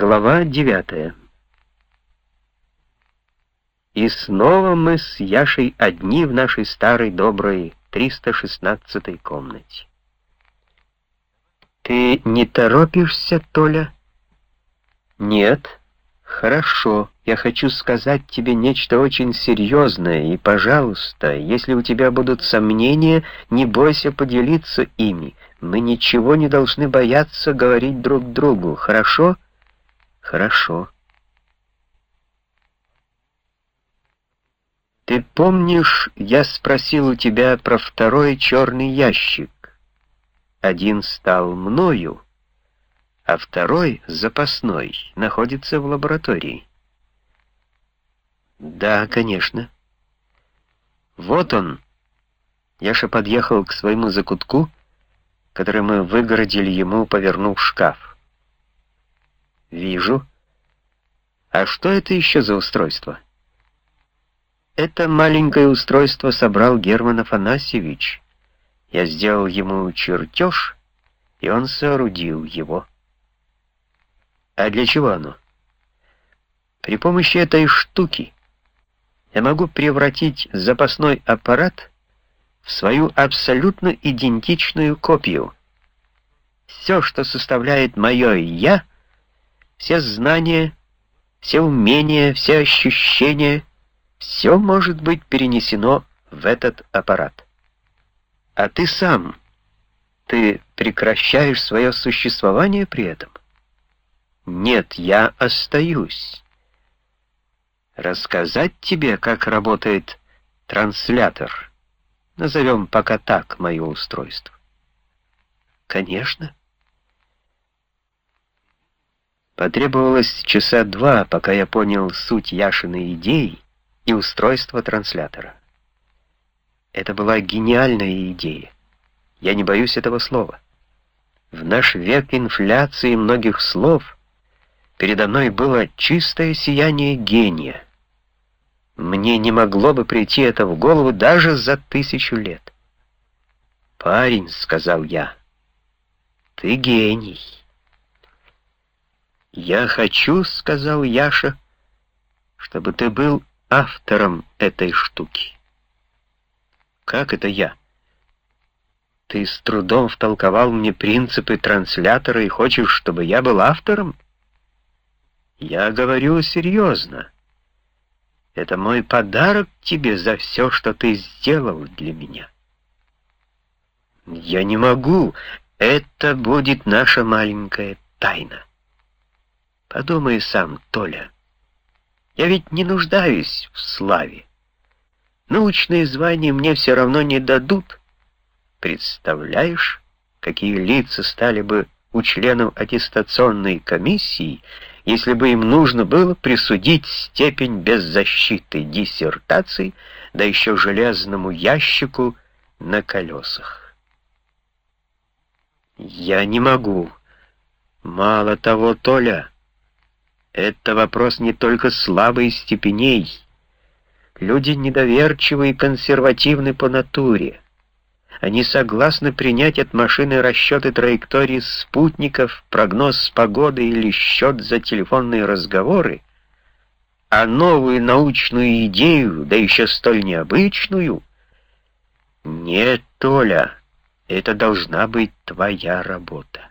Глава девятая. И снова мы с Яшей одни в нашей старой доброй 316-й комнате. «Ты не торопишься, Толя?» «Нет». «Хорошо. Я хочу сказать тебе нечто очень серьезное, и, пожалуйста, если у тебя будут сомнения, не бойся поделиться ими. Мы ничего не должны бояться говорить друг другу, хорошо?» Хорошо. Ты помнишь, я спросил у тебя про второй черный ящик? Один стал мною, а второй, запасной, находится в лаборатории. Да, конечно. Вот он. Яша подъехал к своему закутку, который мы выгородили ему, повернув шкаф. «Вижу. А что это еще за устройство?» «Это маленькое устройство собрал Герман Афанасьевич. Я сделал ему чертеж, и он соорудил его». «А для чего оно?» «При помощи этой штуки я могу превратить запасной аппарат в свою абсолютно идентичную копию. Все, что составляет мое «я», все знания, все умения, все ощущения, все может быть перенесено в этот аппарат. А ты сам, ты прекращаешь свое существование при этом? Нет, я остаюсь. Рассказать тебе, как работает транслятор. Назовем пока так мое устройство. Конечно. Потребовалось часа два, пока я понял суть Яшиной идеи и устройство транслятора. Это была гениальная идея. Я не боюсь этого слова. В наш век инфляции многих слов передо мной было чистое сияние гения. Мне не могло бы прийти это в голову даже за тысячу лет. «Парень», — сказал я, — «ты гений». «Я хочу, — сказал Яша, — чтобы ты был автором этой штуки». «Как это я?» «Ты с трудом втолковал мне принципы транслятора и хочешь, чтобы я был автором?» «Я говорю серьезно. Это мой подарок тебе за все, что ты сделал для меня». «Я не могу. Это будет наша маленькая тайна». Подумай сам, Толя. Я ведь не нуждаюсь в славе. Научные звания мне все равно не дадут. Представляешь, какие лица стали бы у членов аттестационной комиссии, если бы им нужно было присудить степень беззащиты диссертации, да еще железному ящику на колесах. Я не могу. Мало того, Толя, это вопрос не только славы и степеней. Люди недоверчивы и консервативны по натуре. Они согласны принять от машины расчеты траектории спутников, прогноз погоды или счет за телефонные разговоры, а новую научную идею, да еще столь необычную, нет, Толя, это должна быть твоя работа.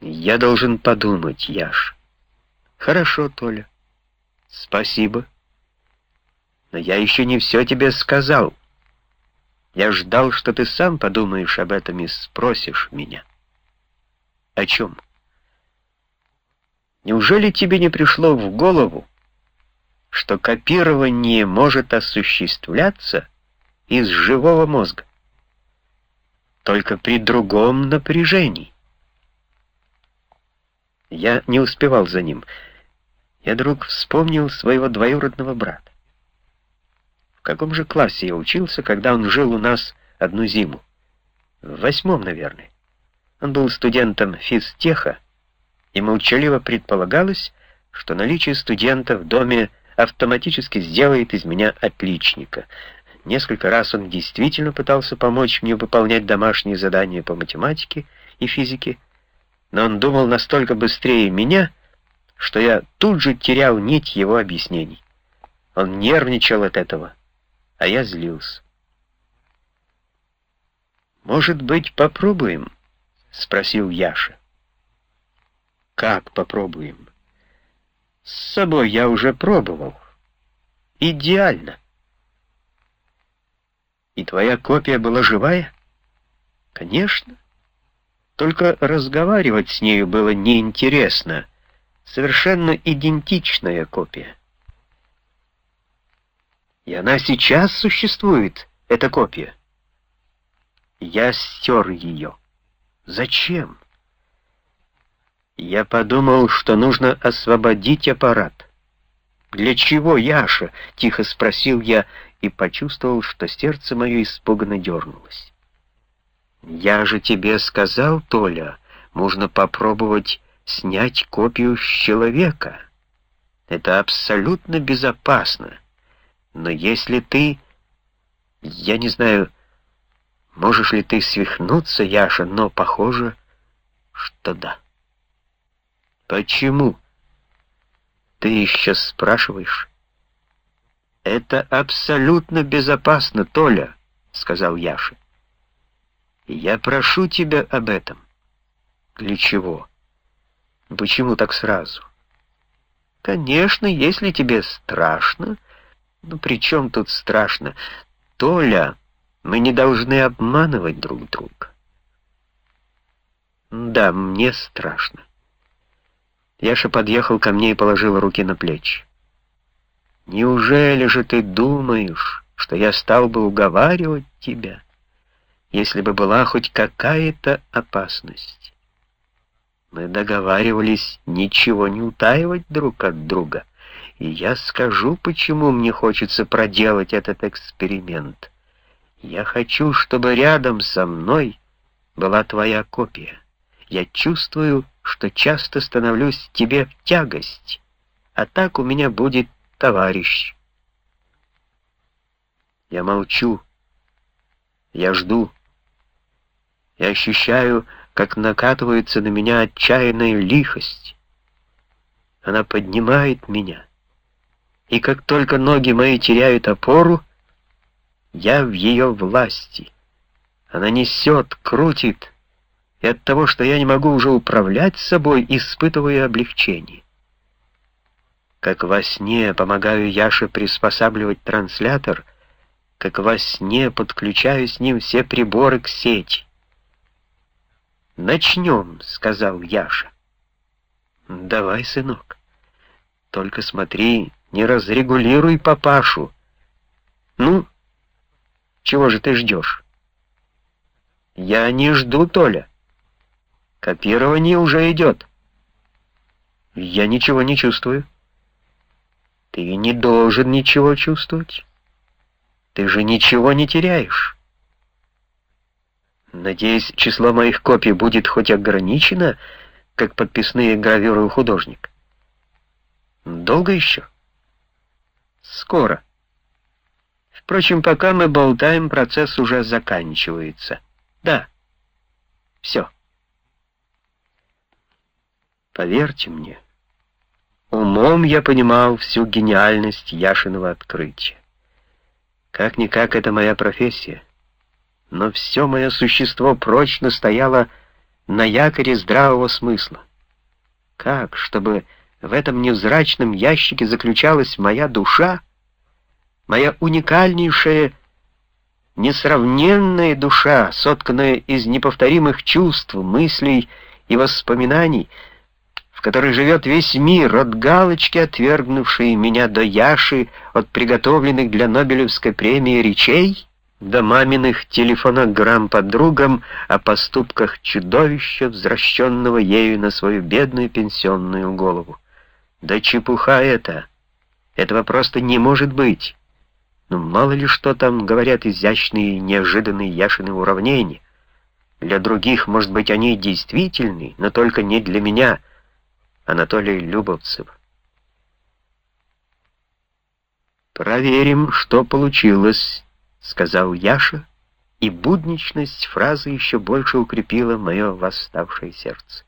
Я должен подумать, Яш. Хорошо, Толя. Спасибо. Но я еще не все тебе сказал. Я ждал, что ты сам подумаешь об этом и спросишь меня. О чем? Неужели тебе не пришло в голову, что копирование может осуществляться из живого мозга, только при другом напряжении? Я не успевал за ним. Я вдруг вспомнил своего двоюродного брата. В каком же классе я учился, когда он жил у нас одну зиму? В восьмом, наверное. Он был студентом физтеха, и молчаливо предполагалось, что наличие студента в доме автоматически сделает из меня отличника. Несколько раз он действительно пытался помочь мне выполнять домашние задания по математике и физике, но он думал настолько быстрее меня, что я тут же терял нить его объяснений. Он нервничал от этого, а я злился. «Может быть, попробуем?» — спросил Яша. «Как попробуем?» «С собой я уже пробовал. Идеально». «И твоя копия была живая?» «Конечно. Только разговаривать с нею было неинтересно. Совершенно идентичная копия». «И она сейчас существует, эта копия?» Я стер ее. Зачем? Я подумал, что нужно освободить аппарат. «Для чего, Яша?» — тихо спросил я и почувствовал, что сердце мое испуганно дернулось. «Я же тебе сказал, Толя, можно попробовать снять копию с человека. Это абсолютно безопасно. Но если ты... Я не знаю, Можешь ли ты свихнуться, Яша, но похоже, что да. Почему? Ты еще спрашиваешь? Это абсолютно безопасно, Толя, сказал Яша. Я прошу тебя об этом. Для чего? Почему так сразу? Конечно, если тебе страшно. Ну, при чем тут страшно? Толя... Мы не должны обманывать друг друга. Да, мне страшно. Яша подъехал ко мне и положил руки на плечи. Неужели же ты думаешь, что я стал бы уговаривать тебя, если бы была хоть какая-то опасность? Мы договаривались ничего не утаивать друг от друга, и я скажу, почему мне хочется проделать этот эксперимент. Я хочу, чтобы рядом со мной была твоя копия. Я чувствую, что часто становлюсь тебе в тягость, а так у меня будет товарищ. Я молчу. Я жду. Я ощущаю, как накатывается на меня отчаянная лихость. Она поднимает меня. И как только ноги мои теряют опору, я в ее власти. Она несет, крутит, и от того, что я не могу уже управлять собой, испытываю облегчение. Как во сне помогаю Яше приспосабливать транслятор, как во сне подключаю с ним все приборы к сети. «Начнем», — сказал Яша. «Давай, сынок. Только смотри, не разрегулируй папашу. Ну, чего же ты ждешь? Я не жду, Толя. Копирование уже идет. Я ничего не чувствую. Ты не должен ничего чувствовать. Ты же ничего не теряешь. Надеюсь, число моих копий будет хоть ограничено, как подписные гравюры у художника. Долго еще? Скоро. Впрочем, пока мы болтаем, процесс уже заканчивается. Да, все. Поверьте мне, умом я понимал всю гениальность Яшиного открытия. Как-никак это моя профессия, но все мое существо прочно стояло на якоре здравого смысла. Как, чтобы в этом невзрачном ящике заключалась моя душа, моя уникальнейшая, несравненная душа, сотканная из неповторимых чувств, мыслей и воспоминаний, в которой живет весь мир, от галочки, отвергнувшей меня до Яши, от приготовленных для Нобелевской премии речей, до маминых телефонограмм подругам о поступках чудовища, возвращенного ею на свою бедную пенсионную голову. Да чепуха это! Этого просто не может быть. Ну, мало ли что там говорят изящные, неожиданные Яшины уравнения. Для других, может быть, они действительны, но только не для меня, Анатолий Любовцев. «Проверим, что получилось», — сказал Яша, и будничность фразы еще больше укрепила мое восставшее сердце.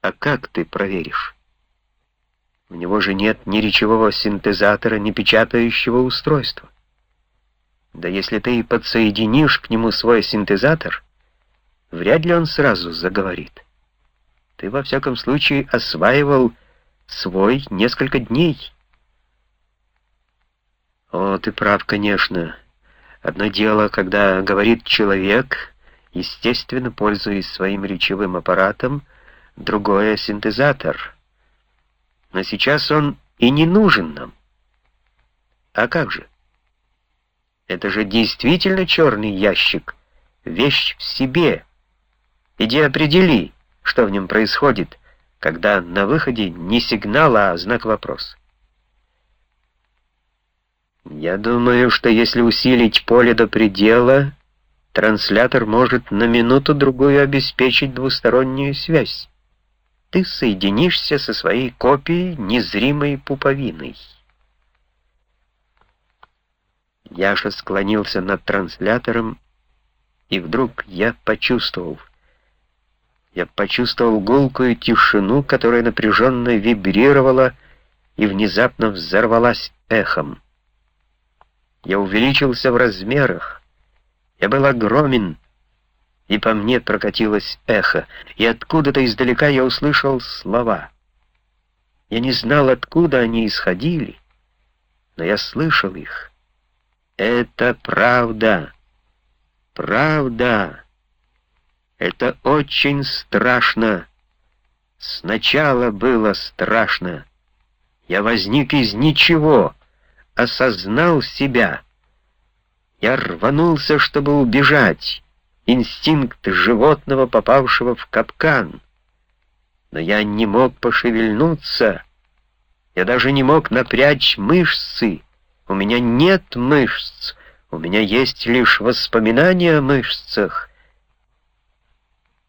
А как ты проверишь? У него же нет ни речевого синтезатора, ни печатающего устройства. Да если ты и подсоединишь к нему свой синтезатор, вряд ли он сразу заговорит. Ты, во всяком случае, осваивал свой несколько дней. О, ты прав, конечно. Одно дело, когда говорит человек, естественно, пользуясь своим речевым аппаратом, другое — синтезатор. Но сейчас он и не нужен нам. А как же? Это же действительно черный ящик, вещь в себе. Иди определи, что в нем происходит, когда на выходе не сигнал, а знак вопроса. Я думаю, что если усилить поле до предела, транслятор может на минуту-другую обеспечить двустороннюю связь. Ты соединишься со своей копией незримой пуповиной. Яша склонился над транслятором, и вдруг я почувствовал. Я почувствовал гулкую тишину, которая напряженно вибрировала и внезапно взорвалась эхом. Я увеличился в размерах. Я был огромен, и по мне прокатилось эхо, и откуда-то издалека я услышал слова. Я не знал, откуда они исходили, но я слышал их. Это правда. Правда. Это очень страшно. Сначала было страшно. Я возник из ничего, осознал себя. Я рванулся, чтобы убежать. Инстинкт животного, попавшего в капкан. Но я не мог пошевельнуться. Я даже не мог напрячь мышцы. У меня нет мышц, у меня есть лишь воспоминания о мышцах.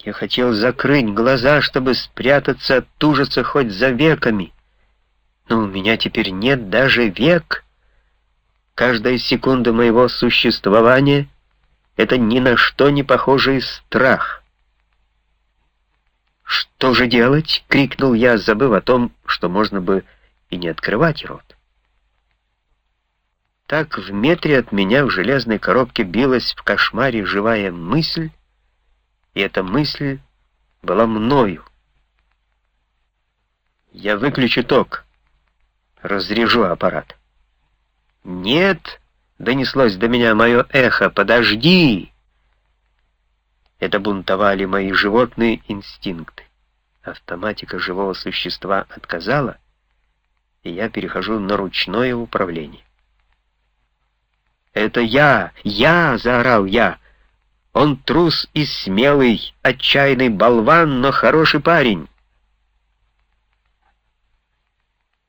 Я хотел закрыть глаза, чтобы спрятаться от ужаса хоть за веками. Но у меня теперь нет даже век. Каждая секунда моего существования — это ни на что не похожий страх. «Что же делать?» — крикнул я, забыв о том, что можно бы и не открывать рот. Так в метре от меня в железной коробке билась в кошмаре живая мысль, и эта мысль была мною. Я выключу ток, разрежу аппарат. «Нет!» — донеслось до меня мое эхо. «Подожди!» Это бунтовали мои животные инстинкты. Автоматика живого существа отказала, и я перехожу на ручное управление. «Это я! Я!» — заорал я. «Он трус и смелый, отчаянный болван, но хороший парень!»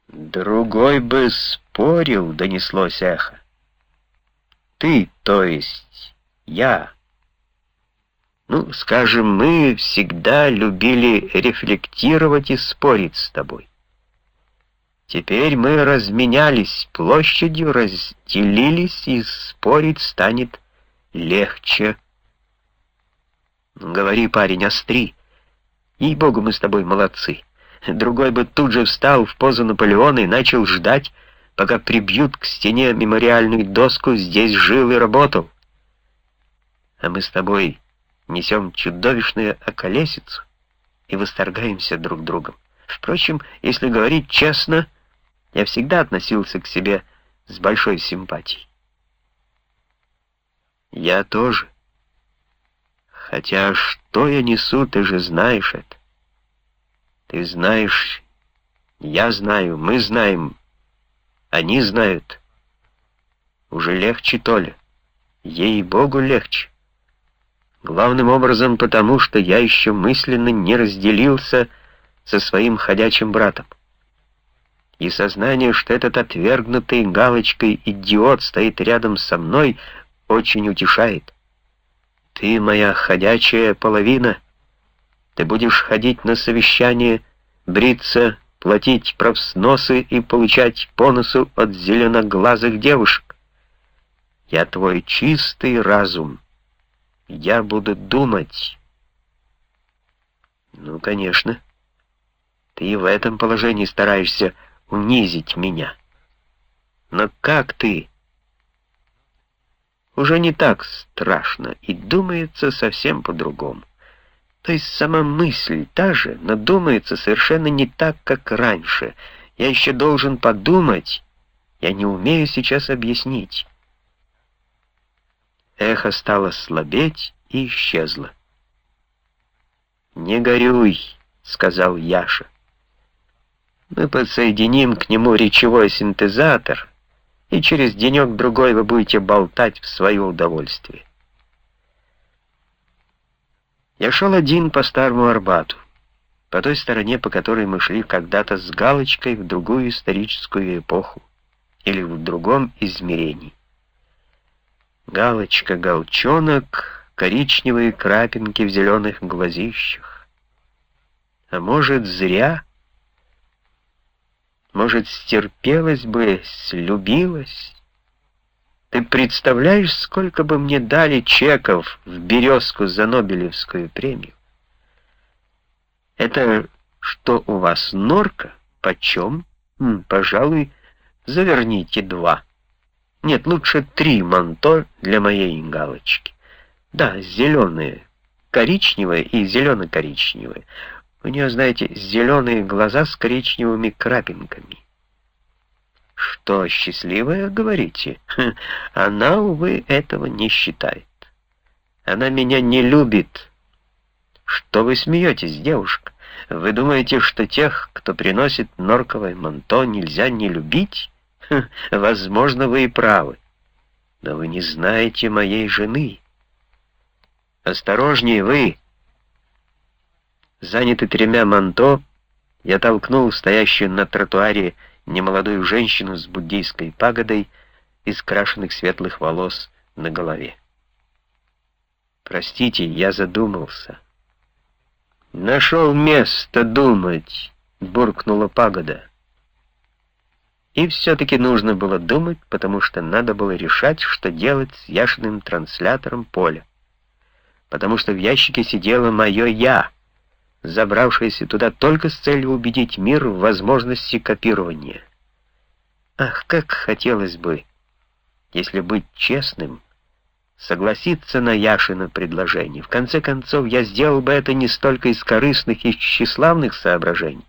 «Другой бы спорил», — донеслось эхо. «Ты, то есть я». Ну, скажем, мы всегда любили рефлектировать и спорить с тобой. Теперь мы разменялись площадью, разделились, и спорить станет легче. Говори, парень, остри. Ей-богу, мы с тобой молодцы. Другой бы тут же встал в позу Наполеона и начал ждать, пока прибьют к стене мемориальную доску «Здесь жил и работал». А мы с тобой несем чудовищную околесицу и восторгаемся друг другом. Впрочем, если говорить честно, я всегда относился к себе с большой симпатией. Я тоже. Хотя что я несу, ты же знаешь это. Ты знаешь, я знаю, мы знаем, они знают. Уже легче, Толя. Ей-богу, легче. Главным образом потому, что я еще мысленно не разделился со своим ходячим братом и сознание, что этот отвергнутый галочкой идиот стоит рядом со мной, очень утешает. Ты моя ходячая половина. Ты будешь ходить на совещание, бриться, платить профсносы и получать бонусу от зеленоглазых девушек. Я твой чистый разум. Я буду думать. Ну, конечно. Ты в этом положении стараешься унизить меня. Но как ты? Уже не так страшно, и думается совсем по-другому. То есть сама мысль та же, но думается совершенно не так, как раньше. Я еще должен подумать, я не умею сейчас объяснить. Эхо стало слабеть и исчезло. «Не горюй», — сказал Яша. «Мы подсоединим к нему речевой синтезатор, и через денек-другой вы будете болтать в свое удовольствие». Я шел один по Старому Арбату, по той стороне, по которой мы шли когда-то с галочкой в другую историческую эпоху или в другом измерении. Галочка-галчонок, коричневые крапинки в зеленых глазищах. А может, зря? Может, стерпелась бы, слюбилась? Ты представляешь, сколько бы мне дали чеков в березку за Нобелевскую премию? Это что у вас, норка? Почем? М, пожалуй, заверните два. Нет, лучше три манто для моей галочки. Да, зеленые, коричневые и зелено-коричневые. У нее, знаете, зеленые глаза с коричневыми крапинками. Что, счастливая, говорите? Хм, она, увы, этого не считает. Она меня не любит. Что вы смеетесь, девушка? Вы думаете, что тех, кто приносит норковое манто, нельзя не любить? Возможно, вы и правы. Но вы не знаете моей жены. Осторожнее вы. Занятый тремя манто, я толкнул стоящую на тротуаре немолодую женщину с буддийской пагодой из крашенных светлых волос на голове. «Простите, я задумался». «Нашел место думать», — буркнула пагода. И все-таки нужно было думать, потому что надо было решать, что делать с Яшиным транслятором поля. Потому что в ящике сидело мое «я», забравшееся туда только с целью убедить мир в возможности копирования. Ах, как хотелось бы, если быть честным, согласиться на Яшино предложение. В конце концов, я сделал бы это не столько из корыстных и тщеславных соображений,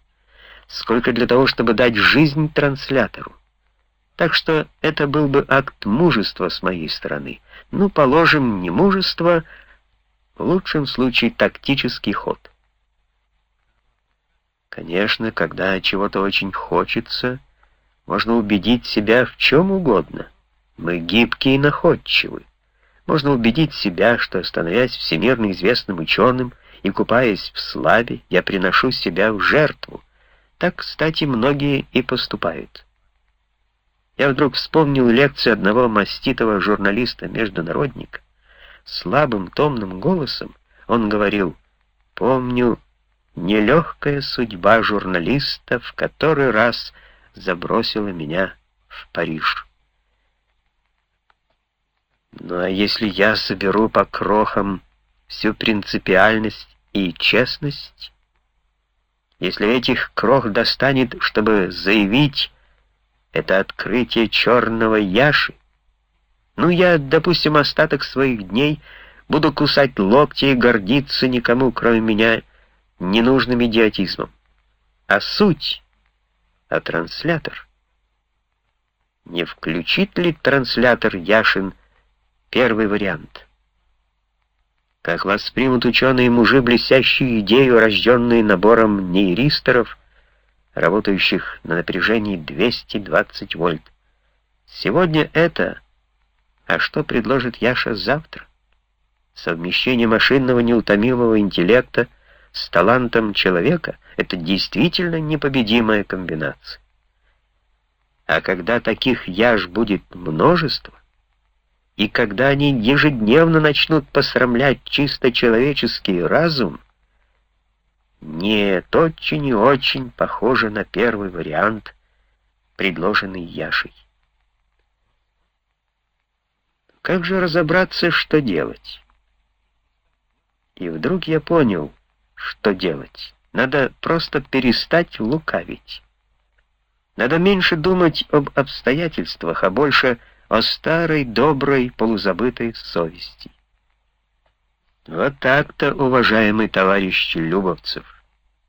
сколько для того, чтобы дать жизнь транслятору. Так что это был бы акт мужества с моей стороны. Ну, положим, не мужество, в лучшем случае тактический ход. Конечно, когда чего-то очень хочется, можно убедить себя в чем угодно. Мы гибкие и находчивы. Можно убедить себя, что, становясь всемирно известным ученым и купаясь в славе, я приношу себя в жертву. Так, кстати, многие и поступают. Я вдруг вспомнил лекцию одного маститого журналиста-международника. Слабым, томным голосом он говорил, «Помню, нелегкая судьба журналиста в который раз забросила меня в Париж». Ну а если я соберу по крохам всю принципиальность и честность, если этих крох достанет, чтобы заявить это открытие черного яши, ну я, допустим, остаток своих дней буду кусать локти и гордиться никому, кроме меня, ненужным идиотизмом. А суть, а транслятор? Не включит ли транслятор Яшин первый вариант? Как воспримут ученые-мужи блестящую идею, рожденную набором нейристоров, работающих на напряжении 220 вольт? Сегодня это, а что предложит Яша завтра? Совмещение машинного неутомимого интеллекта с талантом человека — это действительно непобедимая комбинация. А когда таких Яш будет множество, и когда они ежедневно начнут посрамлять чисто человеческий разум, нет, очень и очень похоже на первый вариант, предложенный Яшей. Как же разобраться, что делать? И вдруг я понял, что делать. Надо просто перестать лукавить. Надо меньше думать об обстоятельствах, а больше о старой, доброй, полузабытой совести. Вот так-то, уважаемый товарищ Любовцев.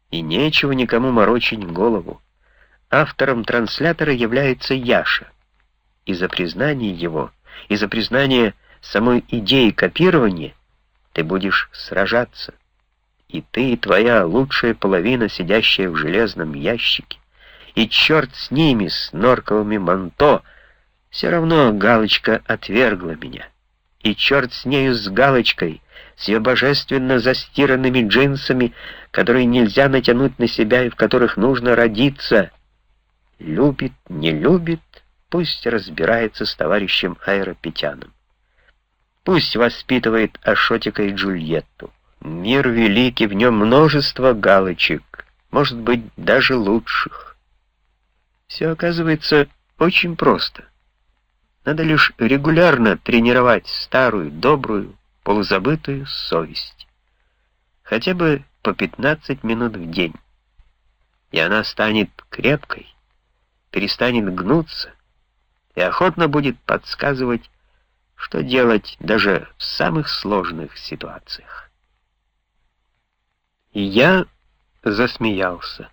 И нечего никому морочить голову. Автором транслятора является Яша. И за признание его, и за признание самой идеи копирования ты будешь сражаться. И ты, и твоя лучшая половина, сидящая в железном ящике, и черт с ними, с норковыми манто, все равно галочка отвергла меня. И черт с нею, с галочкой, с ее божественно застиранными джинсами, которые нельзя натянуть на себя и в которых нужно родиться. Любит, не любит, пусть разбирается с товарищем Аэропетяном. Пусть воспитывает Ашотика и Джульетту. Мир великий, в нем множество галочек, может быть, даже лучших. Все оказывается очень просто. Надо лишь регулярно тренировать старую, добрую, полузабытую совесть. Хотя бы по 15 минут в день. И она станет крепкой, перестанет гнуться и охотно будет подсказывать, что делать даже в самых сложных ситуациях. Я засмеялся.